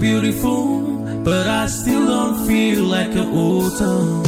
when we were too young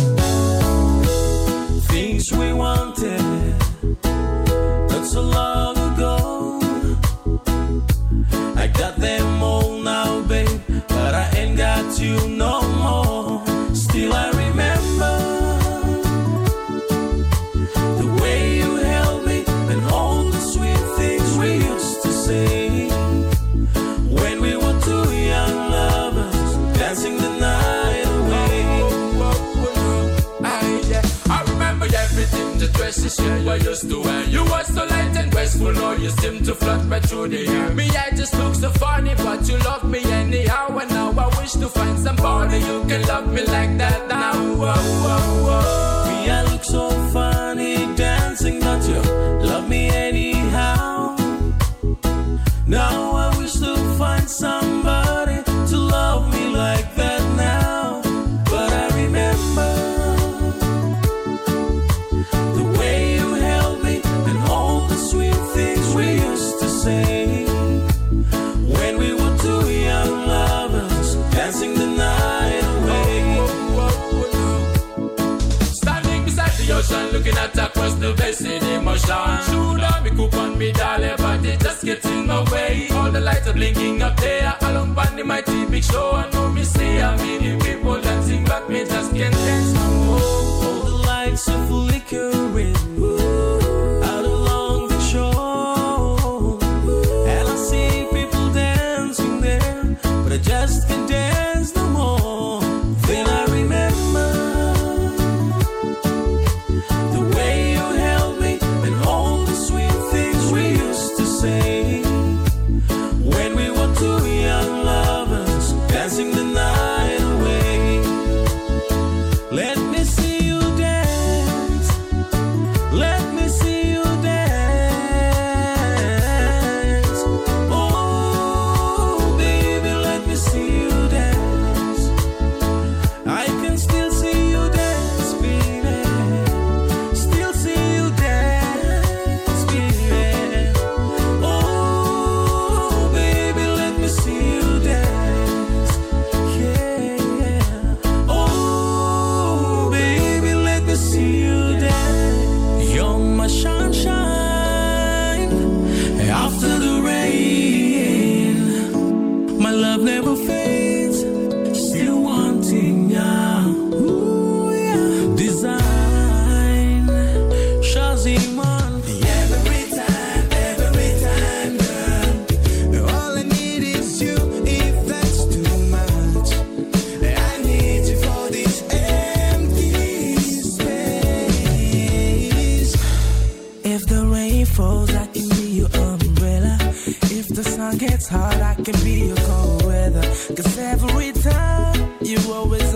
Cause every time you always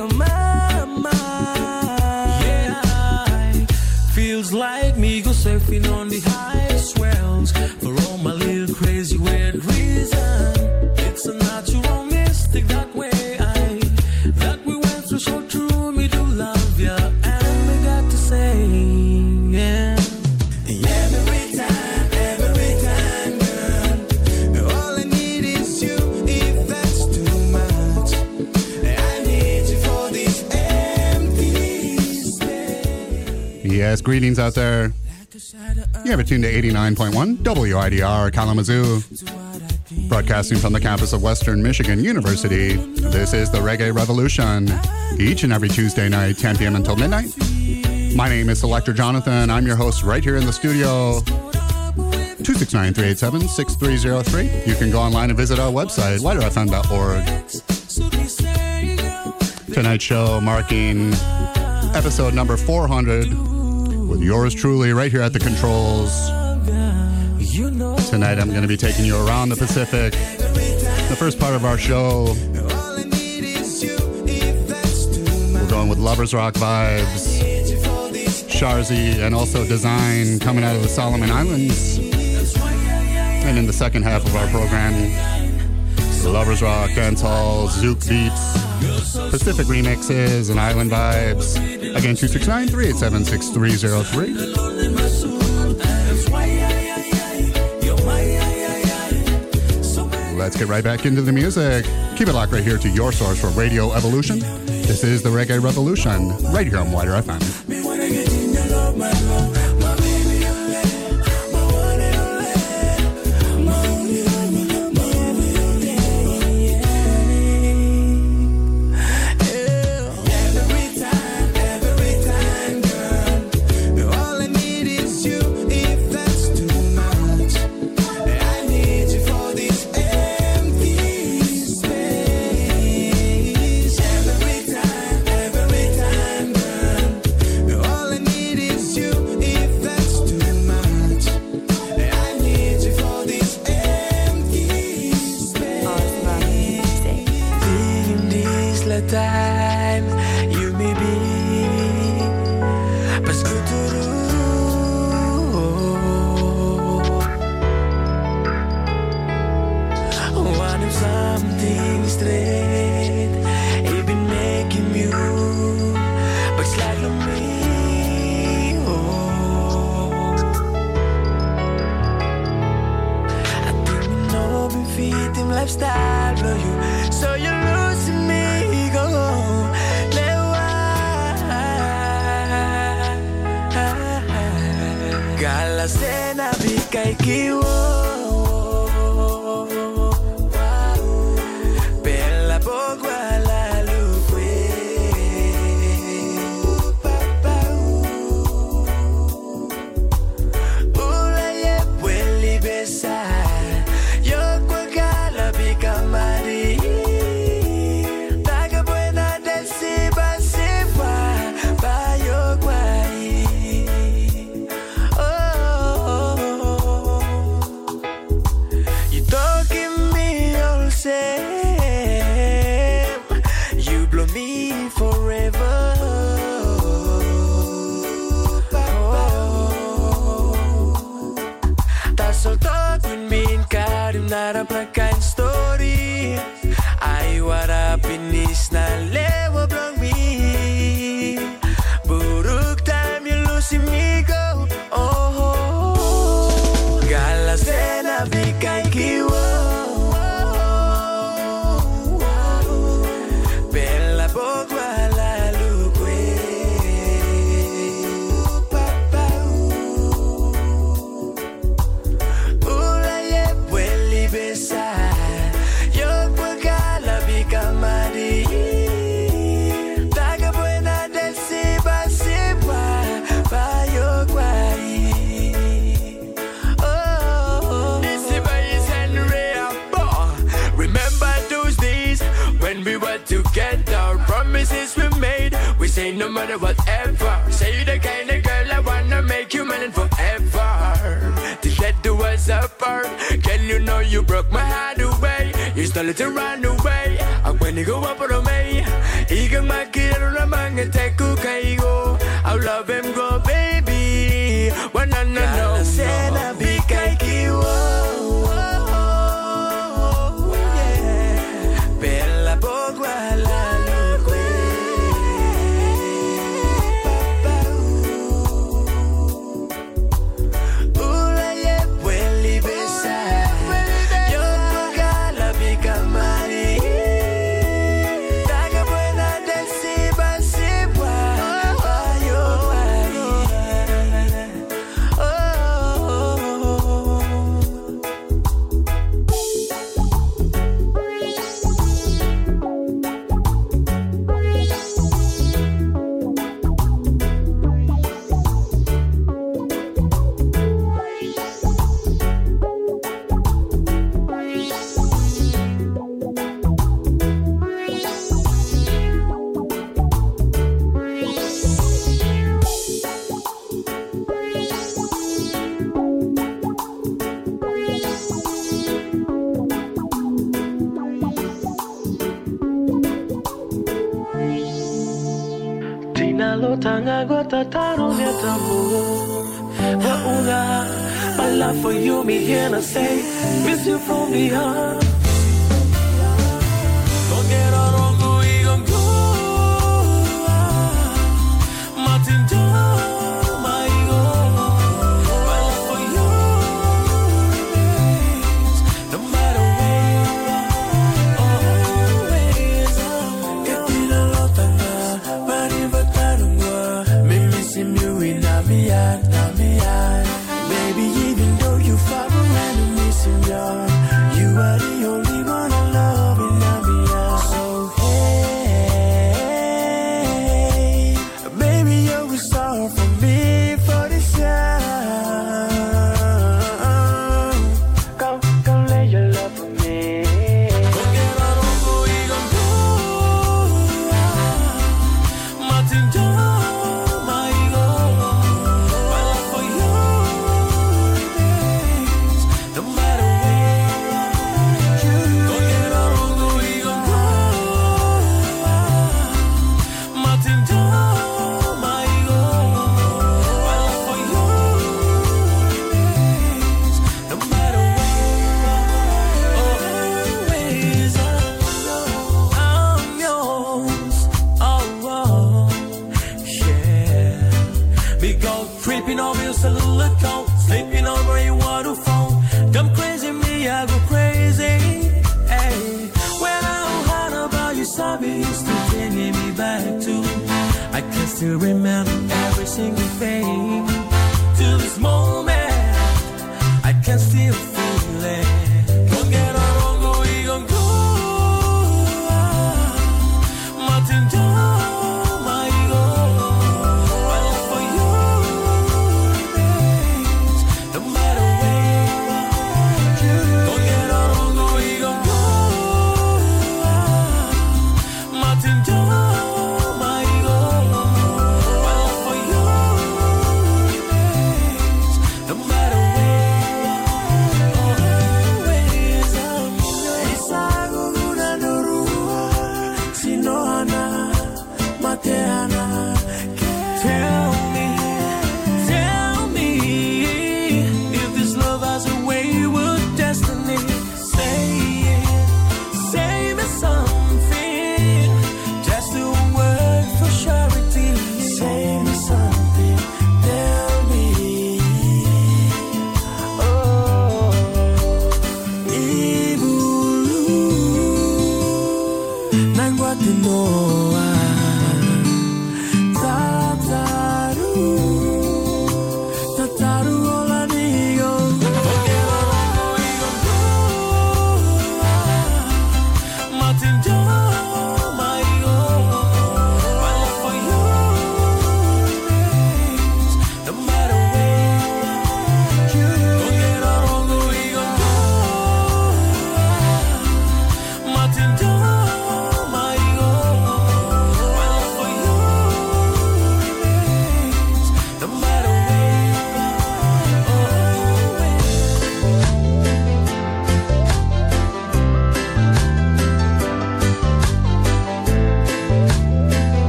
Yes, greetings out there. You have it tuned to 89.1 WIDR Kalamazoo, broadcasting from the campus of Western Michigan University. This is the Reggae Revolution, each and every Tuesday night, 10 p.m. until midnight. My name is Selector Jonathon. I'm your host right here in the studio. 269 387 6303. You can go online and visit our website, widrfm.org. Tonight's show marking episode number 400 with yours truly right here at the controls. Tonight I'm going to be taking you around the Pacific. The first part of our show, we're going with Lovers Rock vibes, Sharzy, and also Dezine coming out of the Solomon Islands. And in the second half of our program, Lovers Rock, Dance Hall, Zouk Beats, Pacific remixes, and island vibes. Again, 269 387 6303. Let's get right back into the music. Keep it locked right here to your source for Radio Evolution. This is the Reggae Revolution, right here on WIDR FM.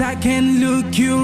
I can look you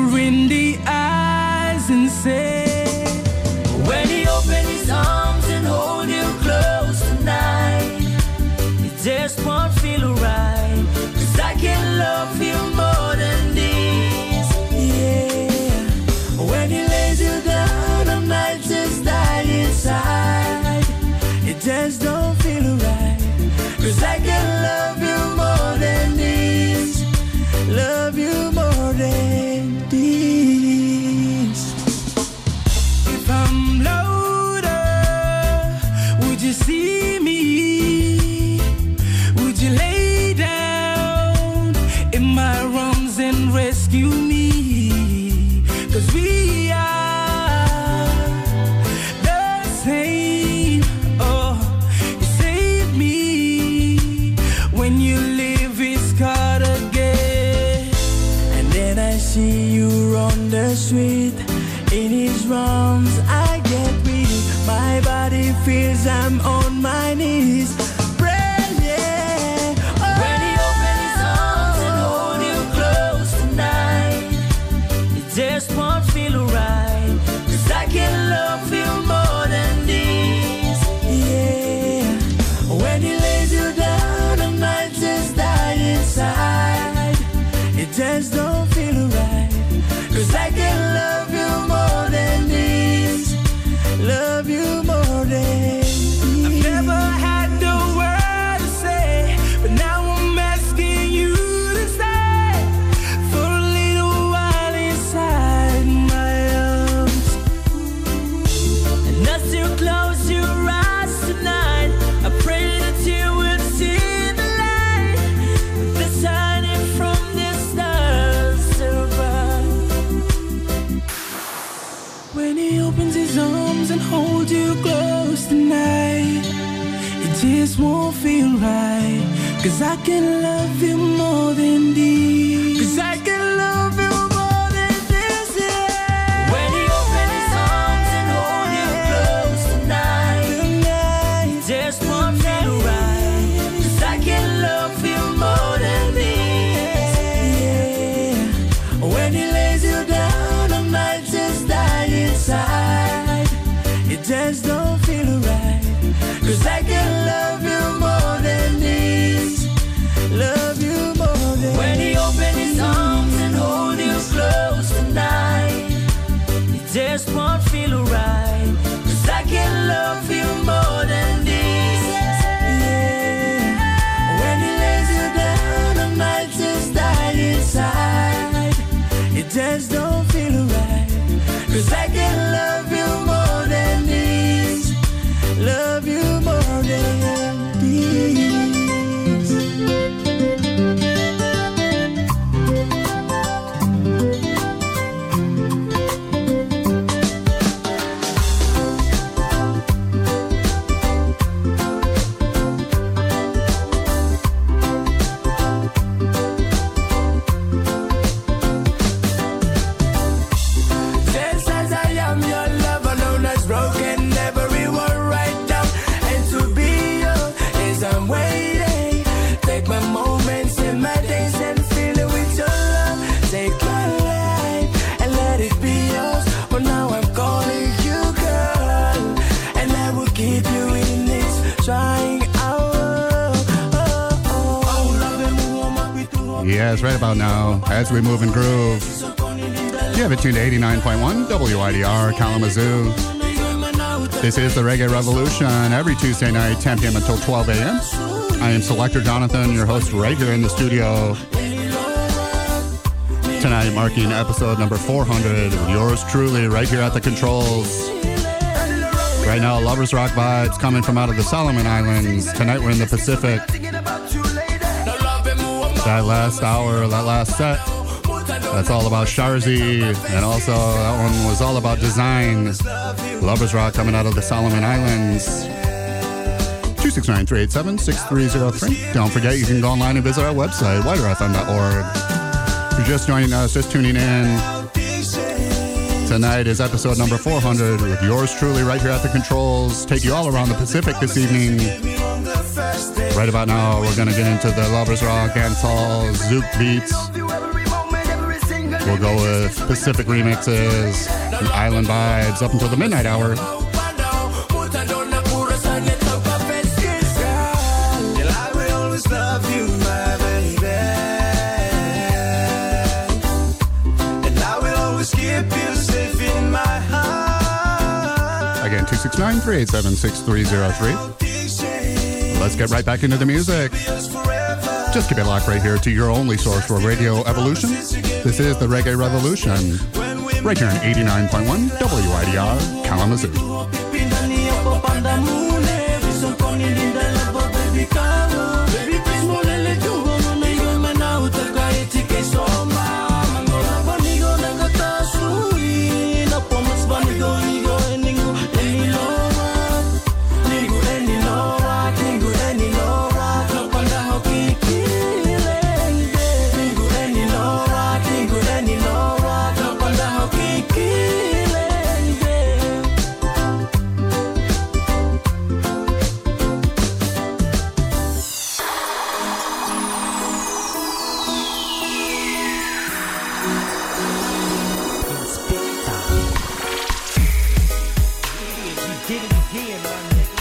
we move and groove. You have it tuned to 89.1 WIDR Kalamazoo. This is the Reggae Revolution every Tuesday night, 10 p.m. until 12 a.m. I am Selector Jonathon, your host right here in the studio. Tonight, marking episode number 400 with yours truly right here at the controls. Right now, Lovers Rock vibes coming from out of the Solomon Islands. Tonight, we're in the Pacific. That last hour, that last set, that's all about Sharzy. And also, that one was all about Dezine. Lovers Rock coming out of the Solomon Islands. 269 387 6303. Don't forget, you can go online and visit our website, widrfm.org. If you're just joining us, just tuning in, tonight is episode number 400 with yours truly right here at the controls. Take you all around the Pacific this evening. Right about now, we're going to get into the Lovers Rock, Dancehall, Zouk beats. We'll go with Pacific remixes, and island vibes up until the midnight hour. Again, 269 387 6303. Let's get right back into the music. Just keep it locked right here to your only source for Radio Evolution. This is the Reggae Revolution, right here on 89.1 WIDR Kalamazoo. again, my nigga.